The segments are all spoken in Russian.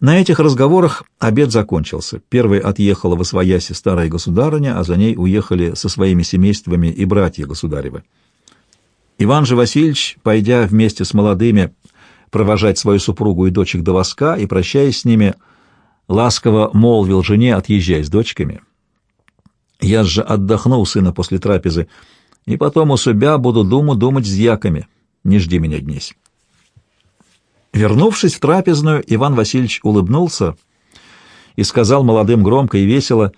На этих разговорах обед закончился. Первой отъехала во свояси старая государыня, а за ней уехали со своими семействами и братья государевы. Иван же Васильевич, пойдя вместе с молодыми провожать свою супругу и дочек до воска и, прощаясь с ними, ласково молвил жене, отъезжай с дочками. Я же отдохнул сына после трапезы, и потом у себя буду думу думать с дьяками. Не жди меня днесь. Вернувшись в трапезную, Иван Васильевич улыбнулся и сказал молодым громко и весело,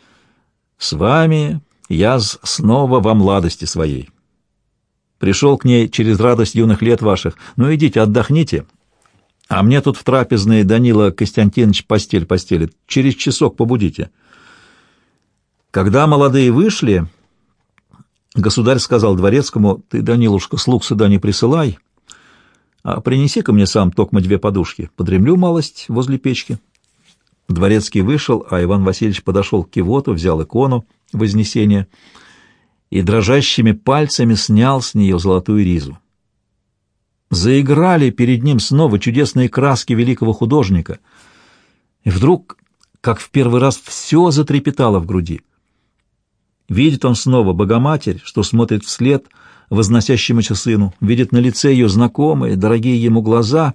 «С вами я снова во младости своей. Пришел к ней через радость юных лет ваших. Ну, идите, отдохните. А мне тут в трапезной Данила Костянтинович постель постелит. Через часок побудите». Когда молодые вышли, государь сказал дворецкому, «Ты, Данилушка, слуг сюда не присылай». А принеси-ка мне сам токмо две подушки. Подремлю малость возле печки. Дворецкий вышел, а Иван Васильевич подошел к кивоту, взял икону Вознесения и дрожащими пальцами снял с нее золотую ризу. Заиграли перед ним снова чудесные краски великого художника, и вдруг, как в первый раз, все затрепетало в груди. Видит он снова Богоматерь, что смотрит вслед — возносящемуся сыну, видит на лице ее знакомые, дорогие ему глаза,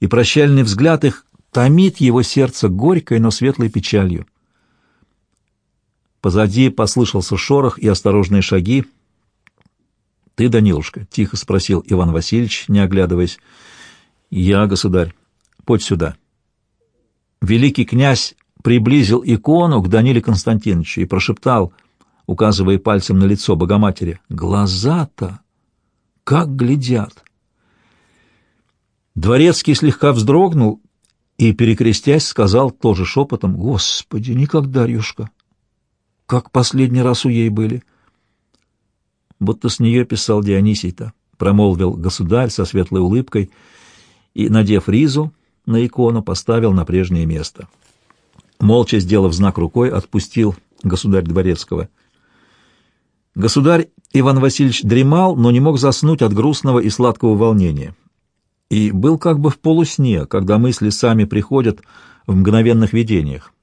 и прощальный взгляд их томит его сердце горькой, но светлой печалью. Позади послышался шорох и осторожные шаги. — Ты, Данилушка? — тихо спросил Иван Васильевич, не оглядываясь. — Я, государь. Подь сюда. Великий князь приблизил икону к Даниле Константиновичу и прошептал — указывая пальцем на лицо Богоматери. «Глаза-то! Как глядят!» Дворецкий слегка вздрогнул и, перекрестясь, сказал тоже шепотом, «Господи, никак, Дарьюшка! Как последний раз у ей были!» Будто с нее писал Дионисий-то, промолвил государь со светлой улыбкой и, надев ризу на икону, поставил на прежнее место. Молча сделав знак рукой, отпустил государь Дворецкого — Государь Иван Васильевич дремал, но не мог заснуть от грустного и сладкого волнения. И был как бы в полусне, когда мысли сами приходят в мгновенных видениях.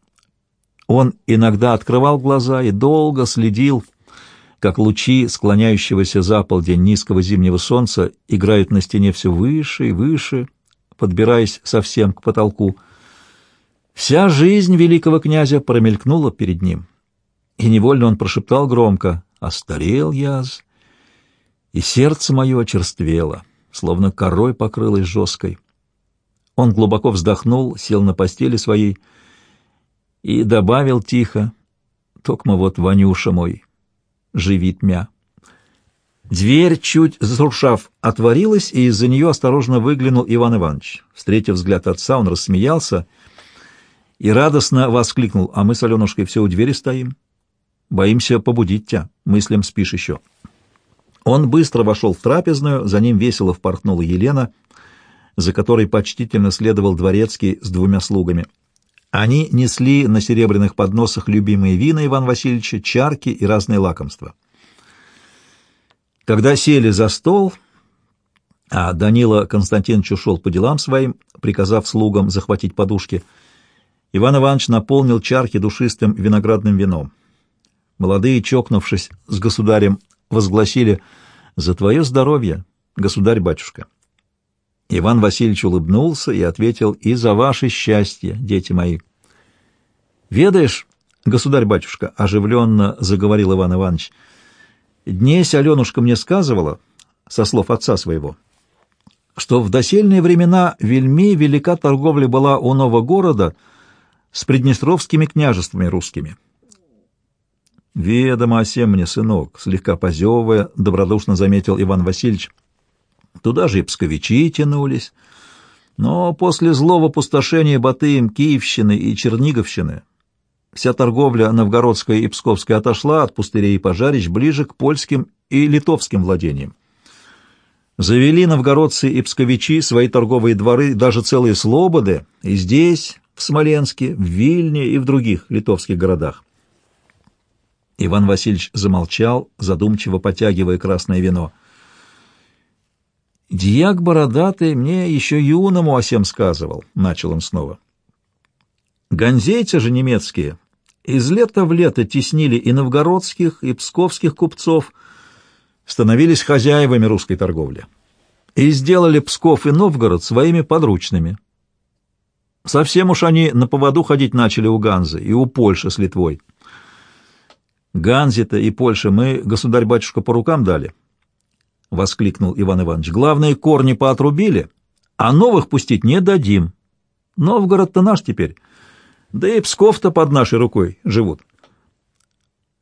Он иногда открывал глаза и долго следил, как лучи склоняющегося за полдень низкого зимнего солнца играют на стене все выше и выше, подбираясь совсем к потолку. Вся жизнь великого князя промелькнула перед ним, и невольно он прошептал громко Остарел яз, и сердце мое очерствело, словно корой покрылось жесткой. Он глубоко вздохнул, сел на постели своей и добавил тихо, «Токма вот Ванюша мой, живит мя». Дверь, чуть зашуршав, отворилась, и из-за нее осторожно выглянул Иван Иванович. Встретив взгляд отца, он рассмеялся и радостно воскликнул, «А мы с Аленушкой все у двери стоим». Боимся побудить тебя, мыслям спишь еще. Он быстро вошел в трапезную, за ним весело впорхнула Елена, за которой почтительно следовал дворецкий с двумя слугами. Они несли на серебряных подносах любимые вина Ивана Васильевича, чарки и разные лакомства. Когда сели за стол, а Данила Константинович ушел по делам своим, приказав слугам захватить подушки, Иван Иванович наполнил чарки душистым виноградным вином. Молодые, чокнувшись с государем, возгласили «За твое здоровье, государь-батюшка». Иван Васильевич улыбнулся и ответил «И за ваше счастье, дети мои». «Ведаешь, государь-батюшка», — оживленно заговорил Иван Иванович, «днесь Аленушка мне сказывала, со слов отца своего, что в досельные времена вельми велика торговля была у нового города с приднестровскими княжествами русскими». «Ведомо о сем мне, сынок», — слегка позевывая, добродушно заметил Иван Васильевич. «Туда же и псковичи тянулись. Но после злого пустошения Батыем Киевщины и Черниговщины вся торговля новгородская и псковская отошла от пустырей и пожарищ ближе к польским и литовским владениям. Завели новгородцы и псковичи свои торговые дворы, даже целые слободы, и здесь, в Смоленске, в Вильне и в других литовских городах. Иван Васильевич замолчал, задумчиво потягивая красное вино. «Дьяк бородатый мне еще юному о сем сказывал», — начал он снова. Ганзейцы же немецкие из лета в лето теснили и новгородских, и псковских купцов, становились хозяевами русской торговли и сделали Псков и Новгород своими подручными. Совсем уж они на поводу ходить начали у Ганзы и у Польши с Литвой. Ганзе-то и Польше мы, государь-батюшка, по рукам дали, — воскликнул Иван Иванович. Главные корни поотрубили, а новых пустить не дадим. Новгород-то наш теперь. Да и Псков-то под нашей рукой живут.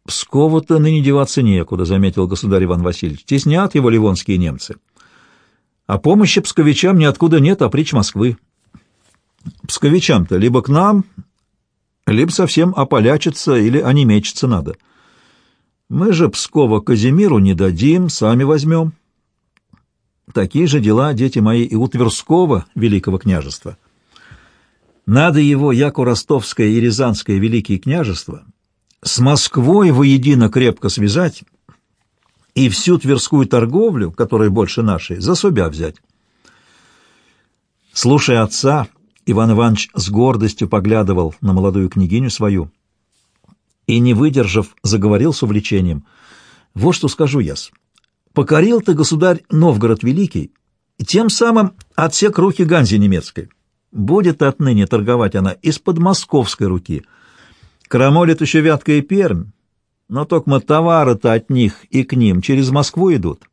Пскову-то ныне деваться некуда, — заметил государь Иван Васильевич. Теснят его ливонские немцы. А помощи псковичам ниоткуда нет, а притч Москвы. Псковичам-то либо к нам, либо совсем ополячиться или онемечиться надо. Мы же Пскова Казимиру не дадим, сами возьмем. Такие же дела, дети мои, и у Тверского великого княжества. Надо его, яко Ростовское и Рязанское великие княжества, с Москвой воедино крепко связать и всю тверскую торговлю, которая больше нашей, за себя взять. Слушая отца, Иван Иванович с гордостью поглядывал на молодую княгиню свою и, не выдержав, заговорил с увлечением. «Вот что скажу яс. Покорил ты, государь, Новгород Великий, тем самым отсек руки Ганзе немецкой. Будет отныне торговать она из-под московской руки. Крамолит еще вяткая Пермь, но только товары-то от них и к ним через Москву идут.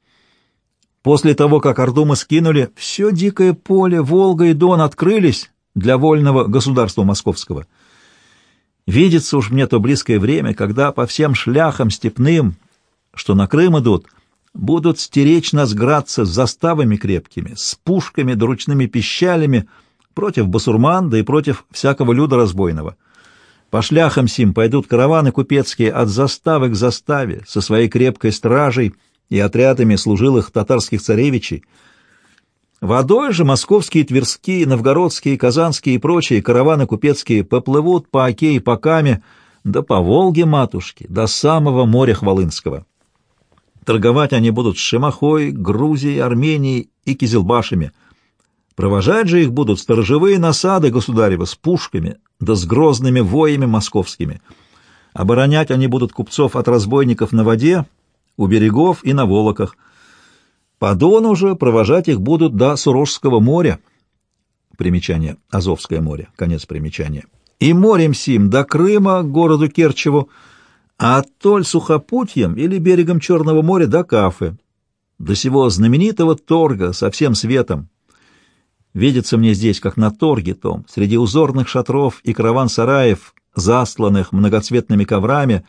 После того, как Орду мы скинули, все дикое поле, Волга и Дон открылись для вольного государства московского. Видится уж мне то близкое время, когда по всем шляхам степным, что на Крым идут, будут стеречь нас граться с заставами крепкими, с пушками да ручными пищалями, против басурман, да и против всякого люда разбойного. По шляхам сим пойдут караваны купецкие от заставы к заставе со своей крепкой стражей и отрядами служилых татарских царевичей. Водой же московские, тверские, новгородские, казанские и прочие караваны купецкие поплывут по Оке и по Каме, да по Волге, матушки, до самого моря Хвалынского. Торговать они будут с Шимахой, Грузией, Арменией и Кизилбашами — Провожать же их будут сторожевые насады государева с пушками, да с грозными воями московскими. Оборонять они будут купцов от разбойников на воде, у берегов и на волоках. По Дону же провожать их будут до Сурожского моря. Примечание. Азовское море. Конец примечания. И морем сим до Крыма, городу Керчеву, а оттоль сухопутьем или берегом Черного моря до Кафы, до сего знаменитого торга со всем светом, Видится мне здесь, как на торге том, среди узорных шатров и караван-сараев, засланных многоцветными коврами,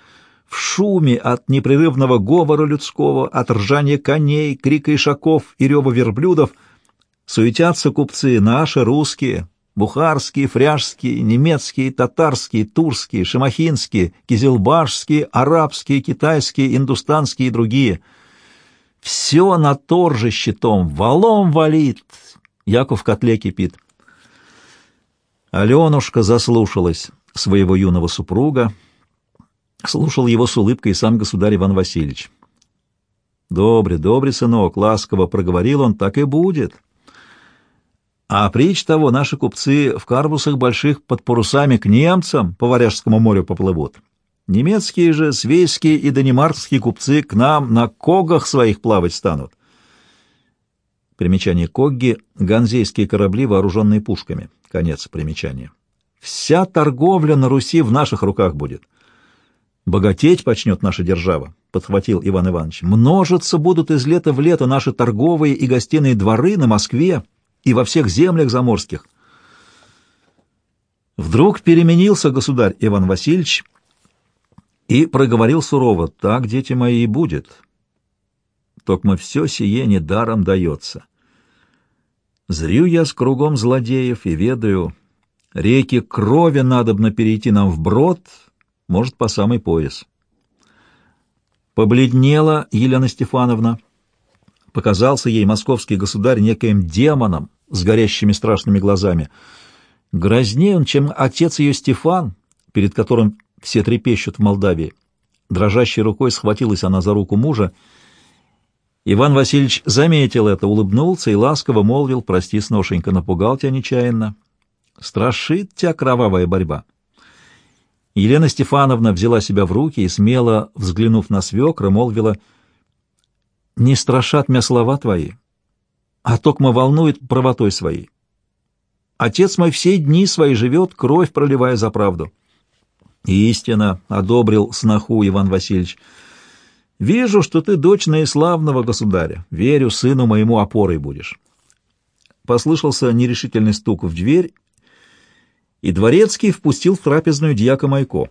в шуме от непрерывного говора людского, от ржания коней, крика ишаков и рева верблюдов, суетятся купцы наши, русские, бухарские, фряжские, немецкие, татарские, турские, шамахинские, кизилбашские, арабские, китайские, индустанские и другие. Все на торжище том валом валит, Яков в котле кипит. Аленушка заслушалась своего юного супруга, слушал его с улыбкой сам государь Иван Васильевич. «Добрый, добрый сынок», — ласково проговорил он, — «так и будет». А притч того, наши купцы в карбусах больших под парусами к немцам по Варяжскому морю поплывут. Немецкие же, свейские и данимарские купцы к нам на когах своих плавать станут. Примечание Когги — ганзейские корабли, вооруженные пушками. Конец примечания. Вся торговля на Руси в наших руках будет. Богатеть почнет наша держава, — подхватил Иван Иванович. Множиться будут из лета в лето наши торговые и гостиные дворы на Москве и во всех землях заморских. Вдруг переменился государь Иван Васильевич и проговорил сурово, «Так, дети мои, и будет. Токмо все сие недаром дается. Зрю я с кругом злодеев и ведаю, реки крови надобно перейти нам вброд, может, по самый пояс. Побледнела Елена Стефановна. Показался ей московский государь некоим демоном с горящими страшными глазами. Грознее он, чем отец ее Стефан, перед которым все трепещут в Молдавии. Дрожащей рукой схватилась она за руку мужа Иван Васильевич заметил это, улыбнулся и ласково молвил, «Прости, сношенька, напугал тебя нечаянно. Страшит тебя кровавая борьба. Елена Стефановна взяла себя в руки и, смело взглянув на свекра, молвила, «Не страшат меня слова твои, а токмо волнует правотой своей. Отец мой все дни свои живет, кровь проливая за правду». «Истина», — одобрил сноху Иван Васильевич, — «вижу, что ты дочь наиславного государя. Верю, сыну моему опорой будешь». Послышался нерешительный стук в дверь, и дворецкий впустил в трапезную дьяка Майко.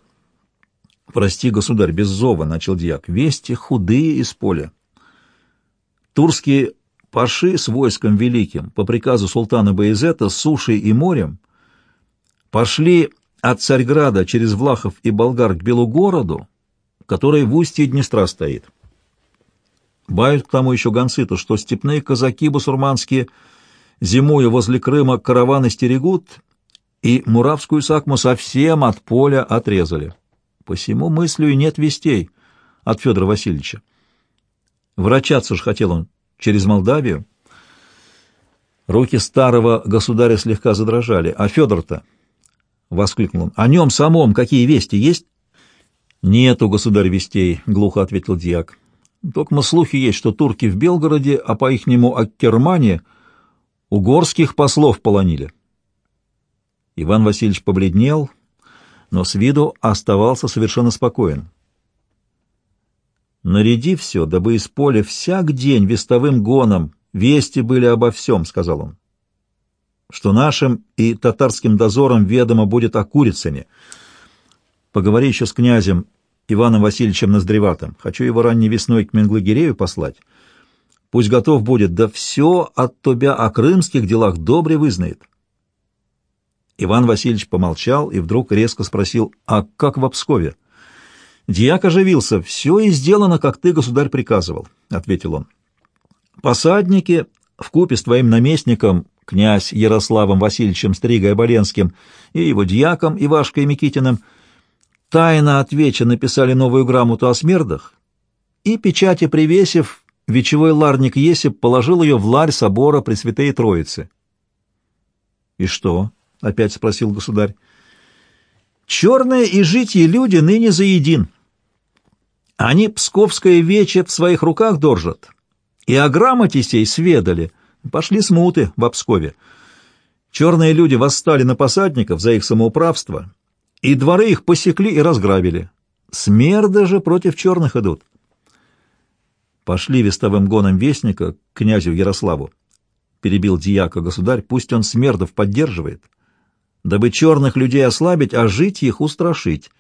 «Прости, государь, без зова», — начал дьяк, — «вести худые из поля». Турские паши с войском великим по приказу султана Баизета сушей и морем пошли от Царьграда через Влахов и Болгар к Белогороду, который в устье Днестра стоит. Бают к тому еще гонцы-то, что степные казаки басурманские зимою возле Крыма караваны стерегут и Муравскую сакму совсем от поля отрезали. Посему мыслю и нет вестей от Федора Васильевича. Врачаться ж хотел он через Молдавию. Руки старого государя слегка задрожали. А Федор-то, — воскликнул он, — о нем самом какие вести есть? — Нету, государь, вестей, — глухо ответил дьяк. — Только слухи есть, что турки в Белгороде, а по-ихнему Аккермане, угорских послов полонили. — Иван Васильевич побледнел, но с виду оставался совершенно спокоен. «Наряди все, дабы из поля всяк день вестовым гоном вести были обо всем», — сказал он, — «что нашим и татарским дозором ведомо будет о курицыне. Поговори еще с князем Иваном Васильевичем Ноздреватым. Хочу его ранней весной к Менглыгирею послать. Пусть готов будет, да все от тебя о крымских делах добре вызнает». Иван Васильевич помолчал и вдруг резко спросил, «А как в Обскове?» Дьяк оживился. «Все и сделано, как ты, государь, приказывал», — ответил он. «Посадники вкупе с твоим наместником, князь Ярославом Васильевичем Стригой-Оболенским и его дьяком Ивашкой Микитиным, тайно от веча написали новую грамоту о смердах и, печати привесив, вечевой ларник Есип положил ее в ларь собора Пресвятей Троицы». «И что?» — опять спросил государь. «Черные и житие люди ныне заедин. Они псковское вече в своих руках держат, и о грамоте сей сведали. Пошли смуты в Пскове. Черные люди восстали на посадников за их самоуправство, и дворы их посекли и разграбили. Смерды же против черных идут. Пошли вестовым гоном вестника к князю Ярославу. Перебил дьяка государь, пусть он смердов поддерживает дабы черных людей ослабить, а жить их устрашить.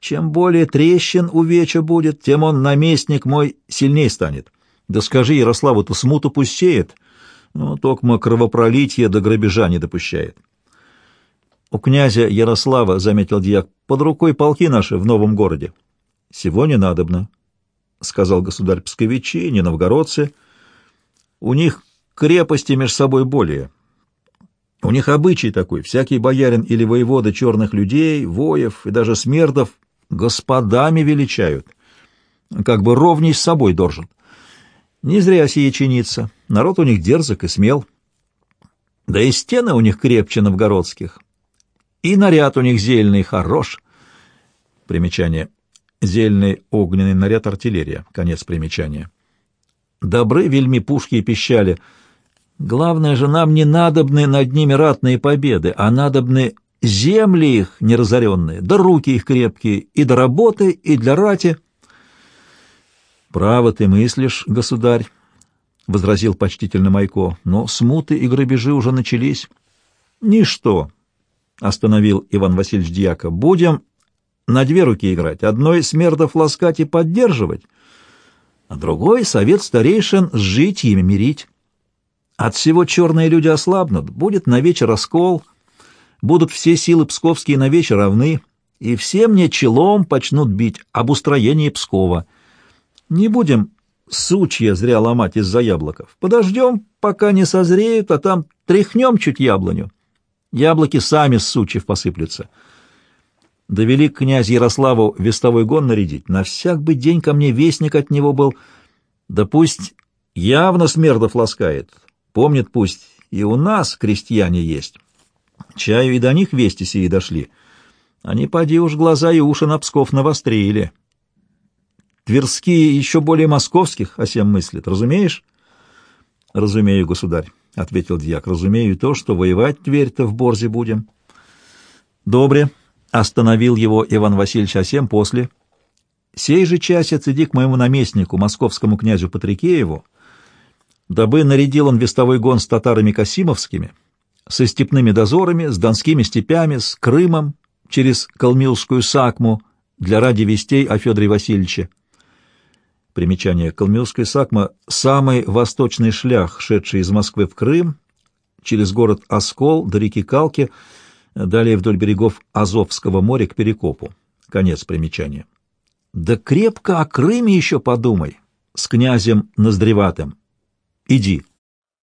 Чем более трещин у веча будет, тем он, наместник мой, сильней станет. Да скажи Ярославу-то смуту пусть сеет, но токмо кровопролитие до грабежа не допущает. У князя Ярослава, — заметил дьяк, — под рукой полки наши в новом городе. — Сегодня надобно, — сказал государь Псковичи, не новгородцы. У них крепости между собой более. У них обычай такой, всякий боярин или воевода черных людей, воев и даже смердов господами величают, как бы ровней с собой должен. Не зря сие чинится, народ у них дерзок и смел. Да и стены у них крепче новгородских, и наряд у них зельный хорош. Примечание. Зельный огненный наряд артиллерия. Конец примечания. Добры вельми пушки и пищали — Главное же, нам не надобны над ними ратные победы, а надобны земли их неразоренные, да руки их крепкие, и до работы, и для рати. «Право ты мыслишь, государь», — возразил почтительно Майко, — «но смуты и грабежи уже начались». «Ничто», — остановил Иван Васильевич Дьяка, — «будем на две руки играть, одной смердов ласкать и поддерживать, а другой — совет старейшин сжить ими мирить». От всего черные люди ослабнут, будет на вечер раскол, будут все силы псковские на вечер равны, и все мне челом почнут бить об устроении Пскова. Не будем сучья зря ломать из-за яблоков. Подождем, пока не созреют, а там тряхнем чуть яблоню. Яблоки сами с сучьев посыплются. Довели князь Ярославу вестовой гон нарядить. На всяк бы день ко мне вестник от него был. Да пусть явно смердов ласкает, Помнят пусть, и у нас крестьяне есть. Чаю и до них вести сии дошли. Они, поди уж, глаза и уши на Псков навострили. Тверские еще более московских о сем мыслят, разумеешь? — Разумею, государь, — ответил дьяк, — разумею то, что воевать Тверь-то в Борзе будем. — Добре, — остановил его Иван Васильевич Осем после. — Сей же часец иди к моему наместнику, московскому князю Патрикееву, дабы нарядил он вестовой гон с татарами Касимовскими, со степными дозорами, с донскими степями, с Крымом, через Калмилскую Сакму для ради вестей о Федоре Васильевиче. Примечание. Калмилская Сакма — самый восточный шлях, шедший из Москвы в Крым, через город Оскол до реки Калки, далее вдоль берегов Азовского моря к Перекопу. Конец примечания. Да крепко о Крыме еще подумай, с князем Ноздреватым. Иди.